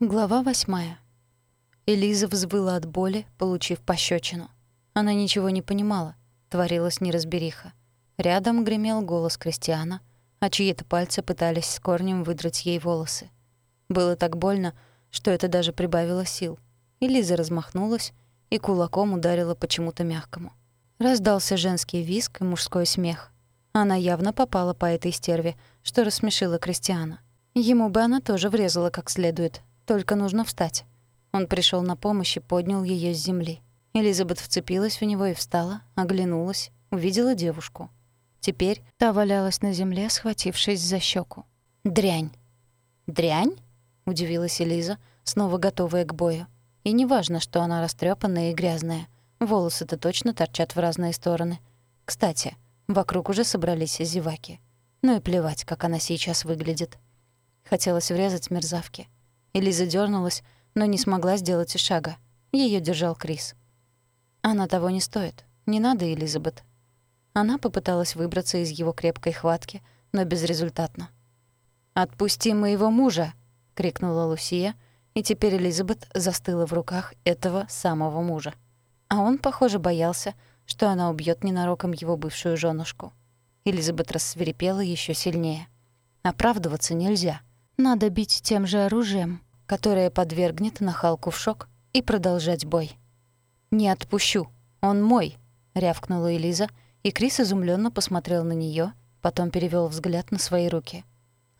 Глава восьмая. Элиза взвыла от боли, получив пощечину. Она ничего не понимала, творилась неразбериха. Рядом гремел голос Кристиана, а чьи-то пальцы пытались с корнем выдрать ей волосы. Было так больно, что это даже прибавило сил. Элиза размахнулась и кулаком ударила почему-то мягкому. Раздался женский визг и мужской смех. Она явно попала по этой стерве, что рассмешила Кристиана. Ему бы она тоже врезала как следует, только нужно встать. Он пришел на помощь и поднял ее с земли. Элизабет вцепилась в него и встала, оглянулась, увидела девушку. Теперь та валялась на земле, схватившись за щеку. «Дрянь!» «Дрянь?» — удивилась Элиза, снова готовая к бою. И неважно, что она растрепанная и грязная. Волосы-то точно торчат в разные стороны. Кстати, вокруг уже собрались зеваки. Ну и плевать, как она сейчас выглядит. Хотелось врезать мерзавке. Элиза дернулась, но не смогла сделать и шага. Ее держал Крис. «Она того не стоит. Не надо, Элизабет». Она попыталась выбраться из его крепкой хватки, но безрезультатно. «Отпусти моего мужа!» — крикнула Лусия, и теперь Элизабет застыла в руках этого самого мужа. А он, похоже, боялся, что она убьет ненароком его бывшую женушку. Элизабет рассверепела еще сильнее. Оправдываться нельзя. Надо бить тем же оружием, которая подвергнет нахалку в шок и продолжать бой. «Не отпущу, он мой», — рявкнула Элиза, и Крис изумленно посмотрел на нее, потом перевел взгляд на свои руки.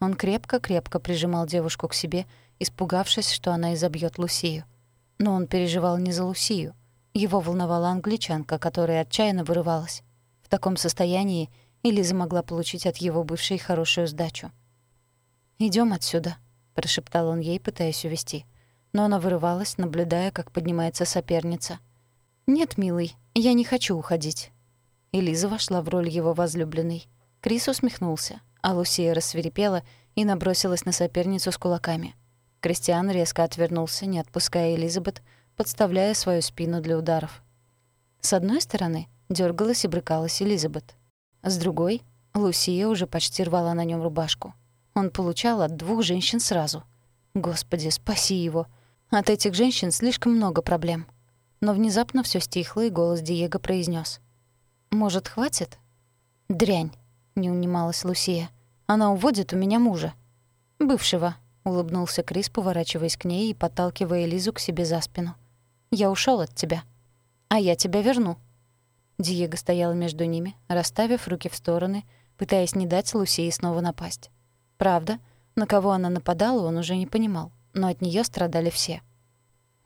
Он крепко-крепко прижимал девушку к себе, испугавшись, что она изобьет Лусию. Но он переживал не за Лусию. Его волновала англичанка, которая отчаянно вырывалась. В таком состоянии Элиза могла получить от его бывшей хорошую сдачу. Идем отсюда», прошептал он ей, пытаясь увести. Но она вырывалась, наблюдая, как поднимается соперница. «Нет, милый, я не хочу уходить». Элиза вошла в роль его возлюбленной. Крис усмехнулся, а Лусия рассверепела и набросилась на соперницу с кулаками. Кристиан резко отвернулся, не отпуская Элизабет, подставляя свою спину для ударов. С одной стороны дергалась и брыкалась Элизабет. С другой — Лусия уже почти рвала на нем рубашку. Он получал от двух женщин сразу. Господи, спаси его. От этих женщин слишком много проблем. Но внезапно все стихло, и голос Диего произнес: «Может, хватит?» «Дрянь», — не унималась Лусия. «Она уводит у меня мужа». «Бывшего», — улыбнулся Крис, поворачиваясь к ней и подталкивая Элизу к себе за спину. «Я ушел от тебя». «А я тебя верну». Диего стоял между ними, расставив руки в стороны, пытаясь не дать Лусии снова напасть. Правда, на кого она нападала, он уже не понимал, но от нее страдали все.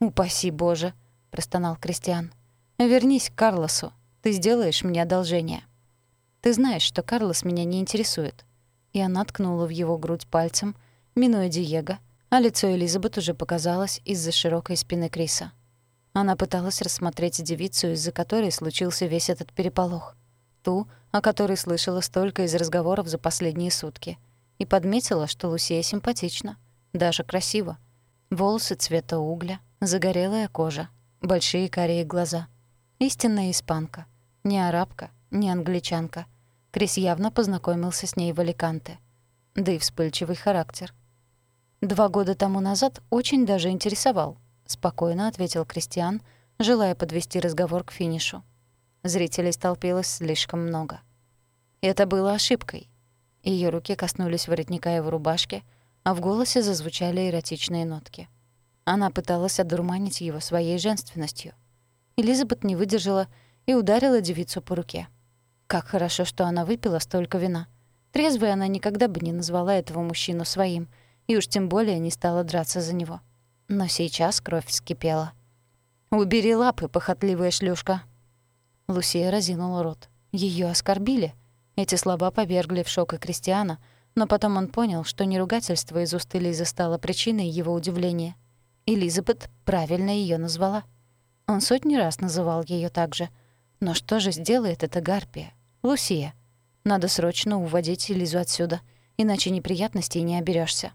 «Упаси Боже!» — простонал Кристиан. «Вернись к Карлосу. Ты сделаешь мне одолжение». «Ты знаешь, что Карлос меня не интересует». И она ткнула в его грудь пальцем, минуя Диего, а лицо Элизабет уже показалось из-за широкой спины Криса. Она пыталась рассмотреть девицу, из-за которой случился весь этот переполох. Ту, о которой слышала столько из разговоров за последние сутки — и подметила, что Лусия симпатична, даже красиво. Волосы цвета угля, загорелая кожа, большие карие глаза. Истинная испанка. Не арабка, не англичанка. Крис явно познакомился с ней в Аликанте. Да и вспыльчивый характер. «Два года тому назад очень даже интересовал», — спокойно ответил Кристиан, желая подвести разговор к финишу. Зрителей столпилось слишком много. Это было ошибкой. Ее руки коснулись воротника его рубашки, а в голосе зазвучали эротичные нотки. Она пыталась одурманить его своей женственностью. Элизабет не выдержала и ударила девицу по руке. Как хорошо, что она выпила столько вина. Трезвой она никогда бы не назвала этого мужчину своим, и уж тем более не стала драться за него. Но сейчас кровь вскипела. «Убери лапы, похотливая шлюшка!» Лусия разинула рот. Ее оскорбили. Эти слова повергли в шок и Кристиана, но потом он понял, что не ругательство из уст Элизы стало причиной его удивления. Элизабет правильно ее назвала. Он сотни раз называл ее так же. Но что же сделает эта гарпия? Лусия. Надо срочно уводить Элизу отсюда, иначе неприятностей не оберешься.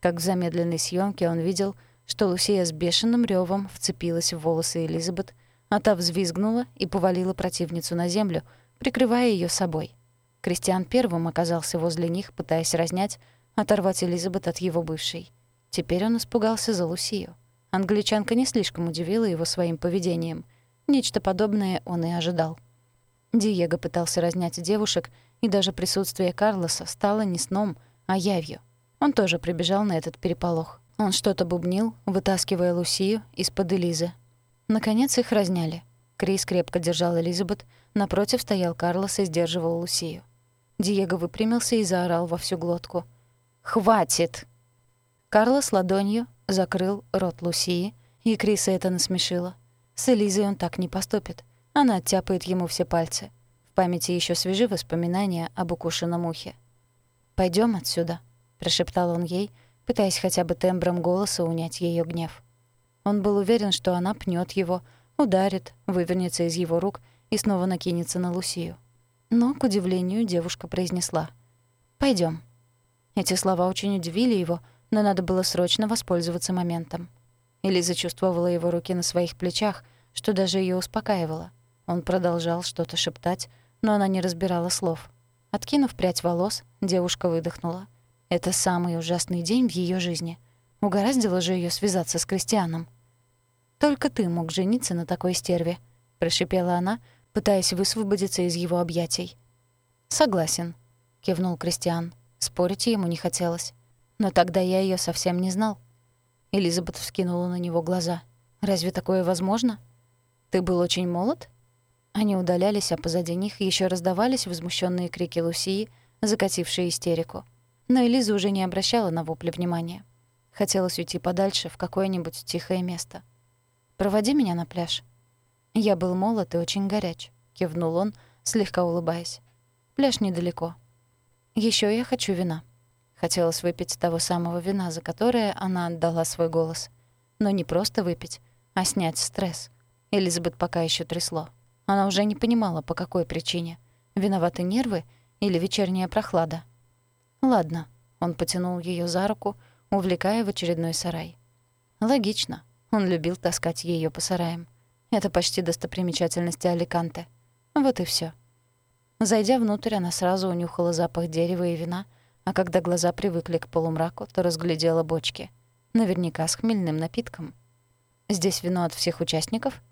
Как в замедленной съемке он видел, что Лусия с бешеным ревом вцепилась в волосы Элизабет, а та взвизгнула и повалила противницу на землю — прикрывая ее собой. Кристиан первым оказался возле них, пытаясь разнять, оторвать Элизабет от его бывшей. Теперь он испугался за Лусию. Англичанка не слишком удивила его своим поведением. Нечто подобное он и ожидал. Диего пытался разнять девушек, и даже присутствие Карлоса стало не сном, а явью. Он тоже прибежал на этот переполох. Он что-то бубнил, вытаскивая Лусию из-под Элизы. Наконец их разняли. Крис крепко держал Элизабет, напротив стоял Карлос и сдерживал Лусию. Диего выпрямился и заорал во всю глотку. «Хватит!» Карлос ладонью закрыл рот Лусии, и Криса это насмешило. С Элизой он так не поступит. Она оттяпает ему все пальцы. В памяти еще свежи воспоминания об укушенном ухе. Пойдем отсюда», — прошептал он ей, пытаясь хотя бы тембром голоса унять ее гнев. Он был уверен, что она пнет его, ударит, вывернется из его рук и снова накинется на Лусию. Но, к удивлению, девушка произнесла «Пойдём». Эти слова очень удивили его, но надо было срочно воспользоваться моментом. Элиза чувствовала его руки на своих плечах, что даже ее успокаивало. Он продолжал что-то шептать, но она не разбирала слов. Откинув прядь волос, девушка выдохнула. Это самый ужасный день в ее жизни. Угораздило же ее связаться с Кристианом. «Только ты мог жениться на такой стерве», — прошипела она, пытаясь высвободиться из его объятий. «Согласен», — кивнул Кристиан. Спорить ему не хотелось. Но тогда я ее совсем не знал. Элизабет вскинула на него глаза. «Разве такое возможно? Ты был очень молод?» Они удалялись, а позади них еще раздавались возмущенные крики Лусии, закатившие истерику. Но Элиза уже не обращала на вопли внимания. Хотелось уйти подальше, в какое-нибудь тихое место. «Проводи меня на пляж». «Я был молод и очень горяч», — кивнул он, слегка улыбаясь. «Пляж недалеко. Еще я хочу вина». Хотелось выпить того самого вина, за которое она отдала свой голос. Но не просто выпить, а снять стресс. Элизабет пока еще трясло. Она уже не понимала, по какой причине. Виноваты нервы или вечерняя прохлада? «Ладно», — он потянул ее за руку, увлекая в очередной сарай. Логично. Он любил таскать ее по сараям. Это почти достопримечательности Аликанте. Вот и все. Зайдя внутрь, она сразу унюхала запах дерева и вина, а когда глаза привыкли к полумраку, то разглядела бочки. Наверняка с хмельным напитком. «Здесь вино от всех участников?»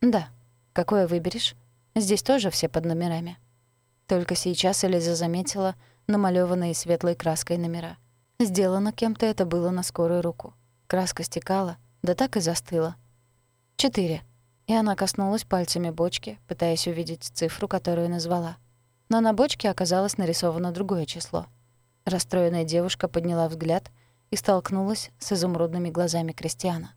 «Да», Какое выберешь? Здесь тоже все под номерами. Только сейчас Элиза заметила намалёванные светлой краской номера. Сделано кем-то это было на скорую руку. Краска стекала, да так и застыла. Четыре. И она коснулась пальцами бочки, пытаясь увидеть цифру, которую назвала. Но на бочке оказалось нарисовано другое число. Расстроенная девушка подняла взгляд и столкнулась с изумрудными глазами Кристиана.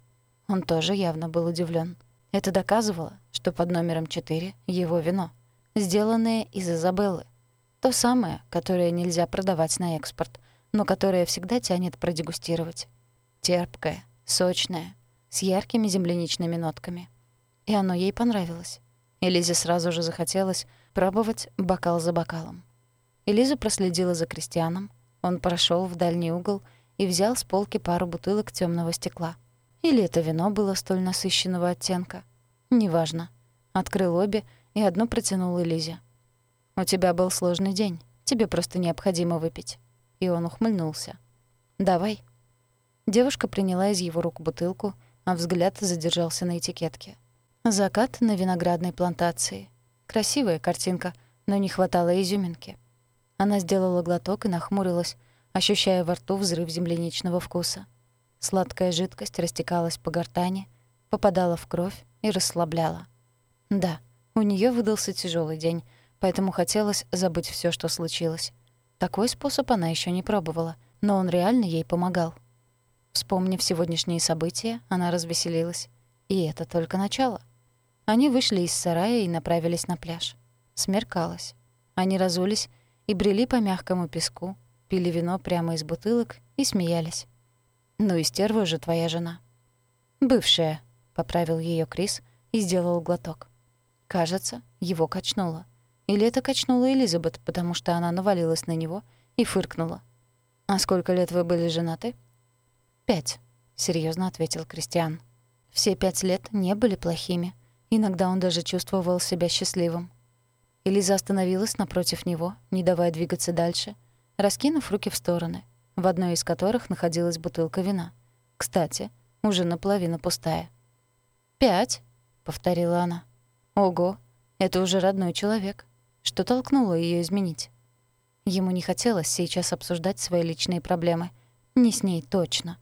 Он тоже явно был удивлен. Это доказывало, что под номером 4 его вино, сделанное из Изабеллы. То самое, которое нельзя продавать на экспорт, но которое всегда тянет продегустировать. Терпкое, сочное, с яркими земляничными нотками. И оно ей понравилось. Элизе сразу же захотелось пробовать бокал за бокалом. Элиза проследила за Кристианом. Он прошел в дальний угол и взял с полки пару бутылок темного стекла — или это вино было столь насыщенного оттенка? Неважно. Открыл обе и одну протянул Элизе. «У тебя был сложный день. Тебе просто необходимо выпить». И он ухмыльнулся. «Давай». Девушка приняла из его рук бутылку, а взгляд задержался на этикетке. «Закат на виноградной плантации». Красивая картинка, но не хватало изюминки. Она сделала глоток и нахмурилась, ощущая во рту взрыв земляничного вкуса. Сладкая жидкость растекалась по гортани, попадала в кровь и расслабляла. Да, у нее выдался тяжелый день, поэтому хотелось забыть все, что случилось. Такой способ она еще не пробовала, но он реально ей помогал. Вспомнив сегодняшние события, она развеселилась. И это только начало. Они вышли из сарая и направились на пляж. Смеркалось. Они разулись и брели по мягкому песку, пили вино прямо из бутылок и смеялись. «Ну и стерва же твоя жена». «Бывшая», — поправил ее Крис и сделал глоток. Кажется, его качнуло. Или это качнула Элизабет, потому что она навалилась на него и фыркнула. «А сколько лет вы были женаты?» «Пять», — серьезно ответил Кристиан. «Все пять лет не были плохими. Иногда он даже чувствовал себя счастливым». Элиза остановилась напротив него, не давая двигаться дальше, раскинув руки в стороны — в одной из которых находилась бутылка вина. Кстати, уже наполовину пустая. «Пять», — повторила она. «Ого, это уже родной человек. Что толкнуло ее изменить?» Ему не хотелось сейчас обсуждать свои личные проблемы. Не с ней точно.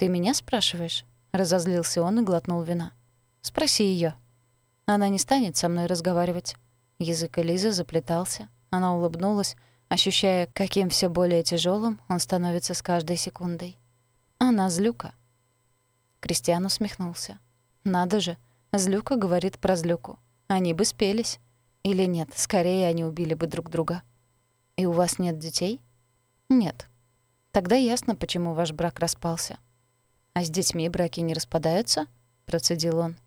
«Ты меня спрашиваешь?» — разозлился он и глотнул вина. «Спроси ее. Она не станет со мной разговаривать». Язык Элизы заплетался. Она улыбнулась, ощущая, каким все более тяжелым он становится с каждой секундой. Она злюка. Кристиан усмехнулся. «Надо же, злюка говорит про злюку. Они бы спелись. Или нет, скорее они убили бы друг друга». «И у вас нет детей?» «Нет». «Тогда ясно, почему ваш брак распался». «А с детьми браки не распадаются?» — процедил он.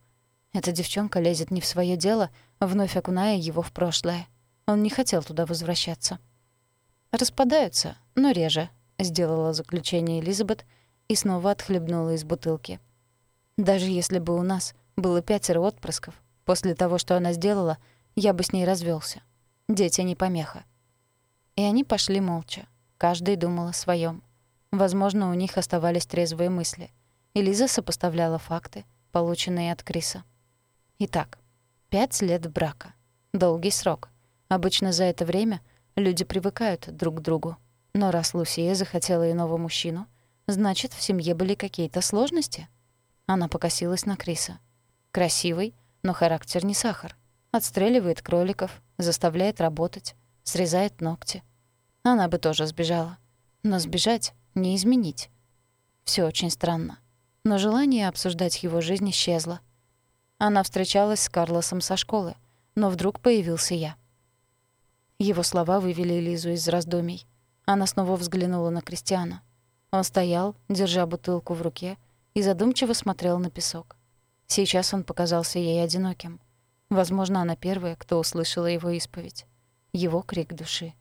Эта девчонка лезет не в свое дело, вновь окуная его в прошлое. Он не хотел туда возвращаться. «Распадаются, но реже», — сделала заключение Элизабет и снова отхлебнула из бутылки. «Даже если бы у нас было пятеро отпрысков, после того, что она сделала, я бы с ней развелся. Дети не помеха». И они пошли молча. Каждый думал о своем. Возможно, у них оставались трезвые мысли. И Лиза сопоставляла факты, полученные от Криса. Итак, пять лет брака. Долгий срок. Обычно за это время — Люди привыкают друг к другу. Но раз Лусия захотела иного мужчину, значит, в семье были какие-то сложности. Она покосилась на Криса. Красивый, но характер не сахар. Отстреливает кроликов, заставляет работать, срезает ногти. Она бы тоже сбежала. Но сбежать — не изменить. Все очень странно. Но желание обсуждать его жизнь исчезло. Она встречалась с Карлосом со школы, но вдруг появился я. Его слова вывели Лизу из раздумий. Она снова взглянула на Кристиана. Он стоял, держа бутылку в руке, и задумчиво смотрел на песок. Сейчас он показался ей одиноким. Возможно, она первая, кто услышала его исповедь. Его крик души.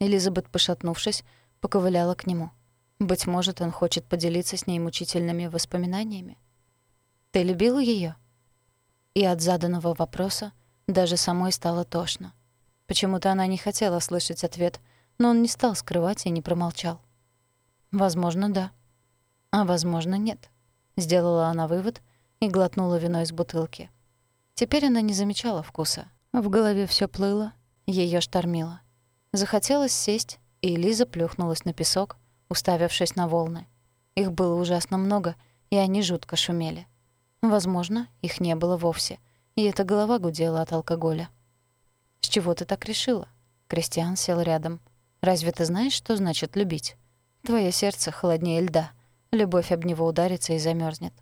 Элизабет, пошатнувшись, поковыляла к нему. Быть может, он хочет поделиться с ней мучительными воспоминаниями. «Ты любил ее? И от заданного вопроса даже самой стало тошно. Почему-то она не хотела слышать ответ, но он не стал скрывать и не промолчал. «Возможно, да. А возможно, нет», — сделала она вывод и глотнула вино из бутылки. Теперь она не замечала вкуса. В голове все плыло, ее штормило. Захотелось сесть, и Лиза плюхнулась на песок, уставившись на волны. Их было ужасно много, и они жутко шумели. Возможно, их не было вовсе, и эта голова гудела от алкоголя. «С чего ты так решила?» Кристиан сел рядом. «Разве ты знаешь, что значит любить? Твое сердце холоднее льда. Любовь об него ударится и замерзнет.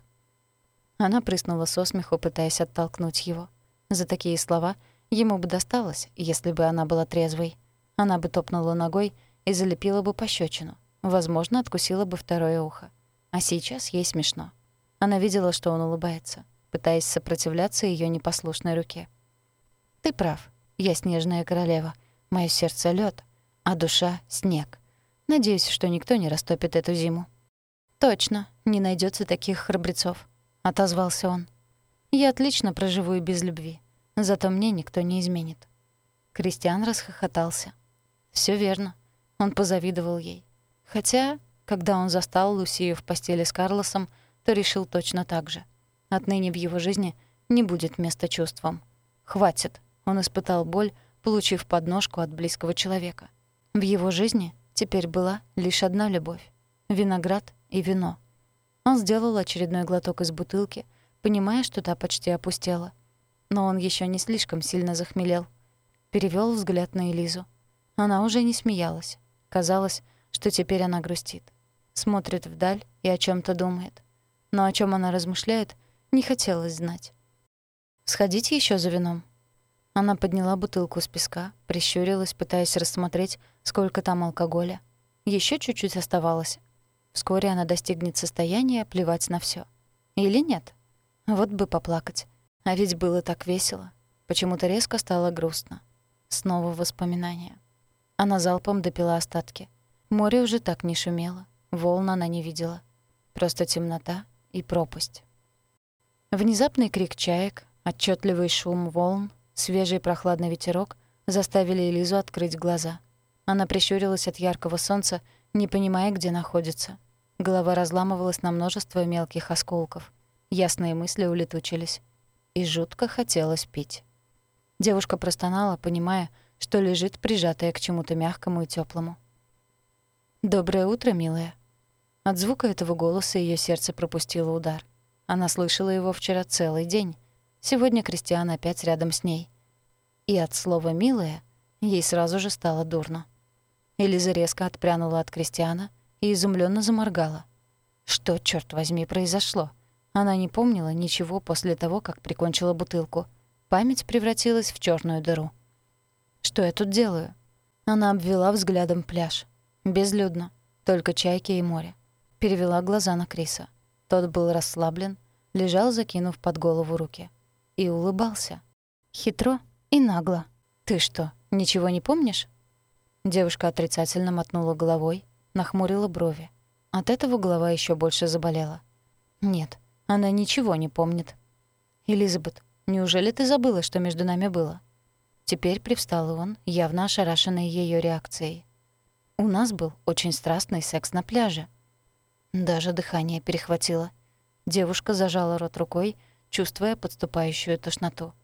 Она прыснула со смеху, пытаясь оттолкнуть его. За такие слова ему бы досталось, если бы она была трезвой. Она бы топнула ногой и залепила бы пощечину. Возможно, откусила бы второе ухо. А сейчас ей смешно. Она видела, что он улыбается, пытаясь сопротивляться ее непослушной руке. «Ты прав. Я снежная королева. Моё сердце — лёд, а душа — снег. Надеюсь, что никто не растопит эту зиму». «Точно, не найдётся таких храбрецов», — отозвался он. «Я отлично проживу и без любви. Зато мне никто не изменит». Кристиан расхохотался. Всё верно. Он позавидовал ей. Хотя, когда он застал Лусию в постели с Карлосом, то решил точно так же. Отныне в его жизни не будет места чувствам. Хватит. Он испытал боль, получив подножку от близкого человека. В его жизни теперь была лишь одна любовь — виноград и вино. Он сделал очередной глоток из бутылки, понимая, что та почти опустела. Но он еще не слишком сильно захмелел. Перевел взгляд на Элизу. Она уже не смеялась. Казалось, что теперь она грустит. Смотрит вдаль и о чем то думает. Но о чем она размышляет, не хотелось знать. «Сходить еще за вином?» Она подняла бутылку с песка, прищурилась, пытаясь рассмотреть, сколько там алкоголя. Еще чуть-чуть оставалось. Вскоре она достигнет состояния плевать на все. Или нет? Вот бы поплакать. А ведь было так весело. Почему-то резко стало грустно. Снова воспоминания. Она залпом допила остатки. Море уже так не шумело. Волн она не видела. Просто темнота и пропасть. Внезапный крик чаек, отчетливый шум волн Свежий прохладный ветерок заставили Элизу открыть глаза. Она прищурилась от яркого солнца не понимая, где находится. Голова разламывалась на множество мелких осколков. Ясные мысли улетучились. И жутко хотелось пить. Девушка простонала, понимая, что лежит прижатая к чему-то мягкому и теплому. «Доброе утро, милая». От звука этого голоса ее сердце пропустило удар. Она слышала его вчера целый день. Сегодня Кристиан опять рядом с ней. И от слова «милая» ей сразу же стало дурно. Элиза резко отпрянула от Кристиана и изумленно заморгала. Что, черт возьми, произошло? Она не помнила ничего после того, как прикончила бутылку. Память превратилась в черную дыру. Что я тут делаю? Она обвела взглядом пляж. Безлюдно, только чайки и море. Перевела глаза на Криса. Тот был расслаблен, лежал, закинув под голову руки. И улыбался. Хитро и нагло. «Ты что, ничего не помнишь?» Девушка отрицательно мотнула головой, нахмурила брови. От этого голова еще больше заболела. «Нет, она ничего не помнит». «Элизабет, неужели ты забыла, что между нами было?» Теперь привстал он, явно ошарашенный ее реакцией. «У нас был очень страстный секс на пляже». Даже дыхание перехватило. Девушка зажала рот рукой, чувствуя подступающую тошноту.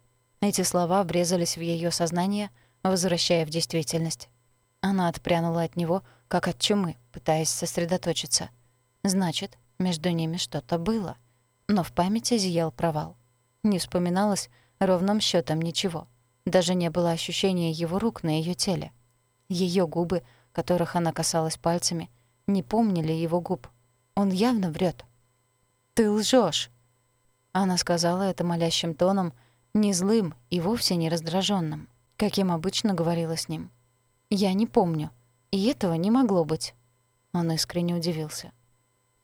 Эти слова врезались в ее сознание, возвращая в действительность. Она отпрянула от него, как от чумы, пытаясь сосредоточиться. Значит, между ними что-то было. Но в памяти зиял провал. Не вспоминалось ровным счетом ничего. Даже не было ощущения его рук на ее теле. Ее губы, которых она касалась пальцами, не помнили его губ. Он явно врет. «Ты лжешь. Она сказала это молящим тоном, не злым и вовсе не раздраженным, каким обычно говорила с ним. «Я не помню. И этого не могло быть». Он искренне удивился.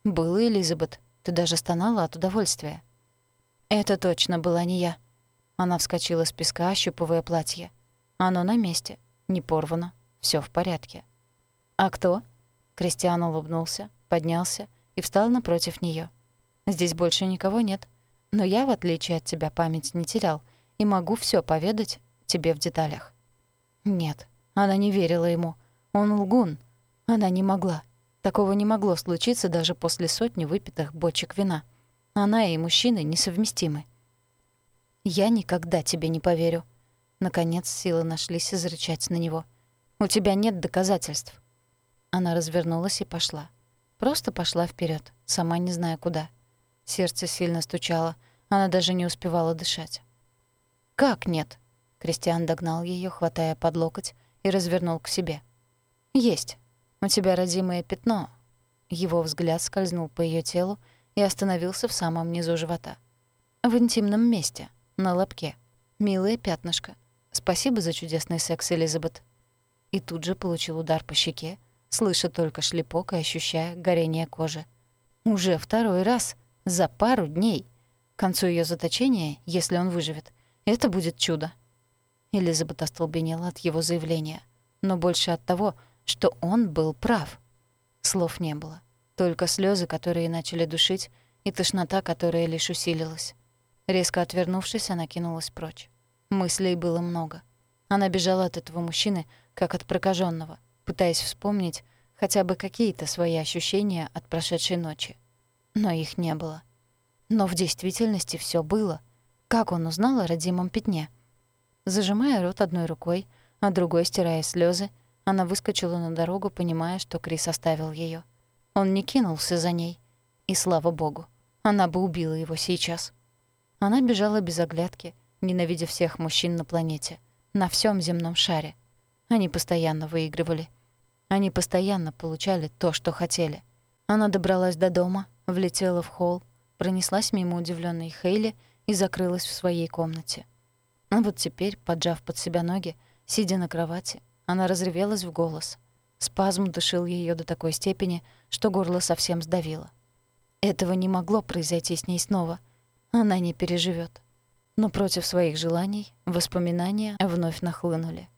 «Было, Элизабет. Ты даже стонала от удовольствия». «Это точно была не я». Она вскочила с песка, ощупывая платье. Оно на месте, не порвано, все в порядке. «А кто?» Кристиан улыбнулся, поднялся и встал напротив нее. «Здесь больше никого нет. Но я, в отличие от тебя, память не терял и могу все поведать тебе в деталях». Нет, она не верила ему. Он лгун. Она не могла. Такого не могло случиться даже после сотни выпитых бочек вина. Она и мужчины несовместимы. «Я никогда тебе не поверю». Наконец силы нашлись изрычать на него. «У тебя нет доказательств». Она развернулась и пошла. Просто пошла вперед, сама не зная куда. Сердце сильно стучало, она даже не успевала дышать. «Как нет?» Кристиан догнал ее, хватая под локоть, и развернул к себе. «Есть. У тебя родимое пятно». Его взгляд скользнул по ее телу и остановился в самом низу живота. В интимном месте, на лобке. Милое пятнышко. Спасибо за чудесный секс, Элизабет. И тут же получил удар по щеке, слыша только шлепок и ощущая горение кожи. Уже второй раз за пару дней. К концу ее заточения, если он выживет, это будет чудо. Элизабет остолбенела от его заявления, но больше от того, что он был прав. Слов не было, только слезы, которые начали душить, и тошнота, которая лишь усилилась. Резко отвернувшись, она кинулась прочь. Мыслей было много. Она бежала от этого мужчины, как от прокаженного, пытаясь вспомнить хотя бы какие-то свои ощущения от прошедшей ночи. Но их не было. Но в действительности все было. Как он узнал о родимом пятне? Зажимая рот одной рукой, а другой стирая слезы, она выскочила на дорогу, понимая, что Крис оставил ее. Он не кинулся за ней. И слава богу, она бы убила его сейчас. Она бежала без оглядки, ненавидя всех мужчин на планете, на всем земном шаре. Они постоянно выигрывали — они постоянно получали то, что хотели. Она добралась до дома, влетела в холл, пронеслась мимо удивленной Хейли и закрылась в своей комнате. А вот теперь, поджав под себя ноги, сидя на кровати, она разревелась в голос. Спазм душил ее до такой степени, что горло совсем сдавило. Этого не могло произойти с ней снова. Она не переживет. Но против своих желаний воспоминания вновь нахлынули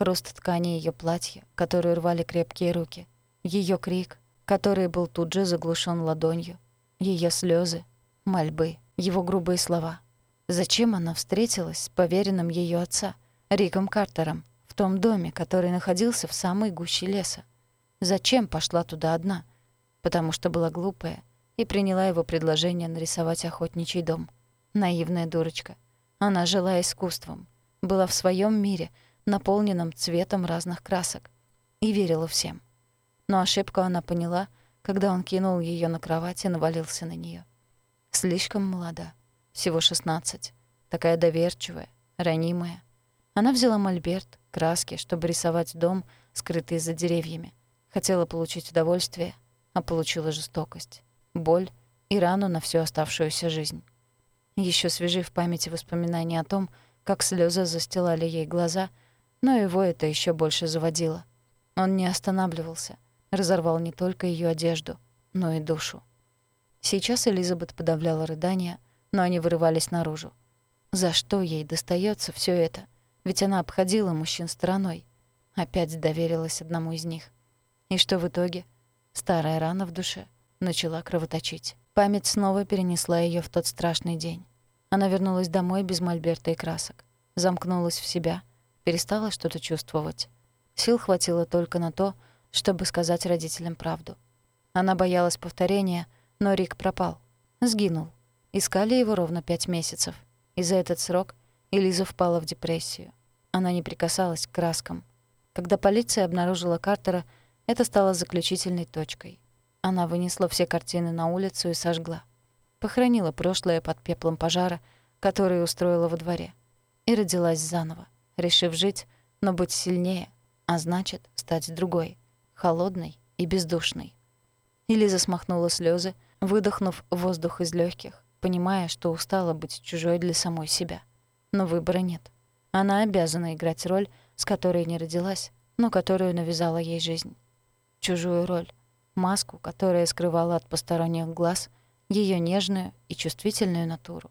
хруст ткани ее платья, которую рвали крепкие руки, ее крик, который был тут же заглушен ладонью, ее слезы, мольбы, его грубые слова. Зачем она встретилась с поверенным ее отца, Риком Картером, в том доме, который находился в самой гуще леса? Зачем пошла туда одна? Потому что была глупая и приняла его предложение нарисовать охотничий дом. Наивная дурочка. Она жила искусством, была в своем мире, наполненном цветом разных красок, и верила всем. Но ошибку она поняла, когда он кинул ее на кровать и навалился на нее. Слишком молода, всего 16, такая доверчивая, ранимая. Она взяла мольберт, краски, чтобы рисовать дом, скрытый за деревьями. Хотела получить удовольствие, а получила жестокость, боль и рану на всю оставшуюся жизнь. Еще свежи в памяти воспоминания о том, как слезы застилали ей глаза, но его это еще больше заводило. Он не останавливался, разорвал не только ее одежду, но и душу. Сейчас Элизабет подавляла рыдания, но они вырывались наружу. За что ей достается все это? Ведь она обходила мужчин стороной. Опять доверилась одному из них. И что в итоге? Старая рана в душе начала кровоточить. Память снова перенесла ее в тот страшный день. Она вернулась домой без мольберта и красок. Замкнулась в себя, перестала что-то чувствовать. Сил хватило только на то, чтобы сказать родителям правду. Она боялась повторения, но Рик пропал. Сгинул. Искали его ровно пять месяцев. И за этот срок Элиза впала в депрессию. Она не прикасалась к краскам. Когда полиция обнаружила Картера, это стало заключительной точкой. Она вынесла все картины на улицу и сожгла. Похоронила прошлое под пеплом пожара, который устроила во дворе. И родилась заново, решив жить, но быть сильнее, а значит, стать другой, холодной и бездушной. Элиза смахнула слезы, выдохнув воздух из легких, понимая, что устала быть чужой для самой себя. Но выбора нет. Она обязана играть роль, с которой не родилась, но которую навязала ей жизнь. Чужую роль, маску, которая скрывала от посторонних глаз ее нежную и чувствительную натуру.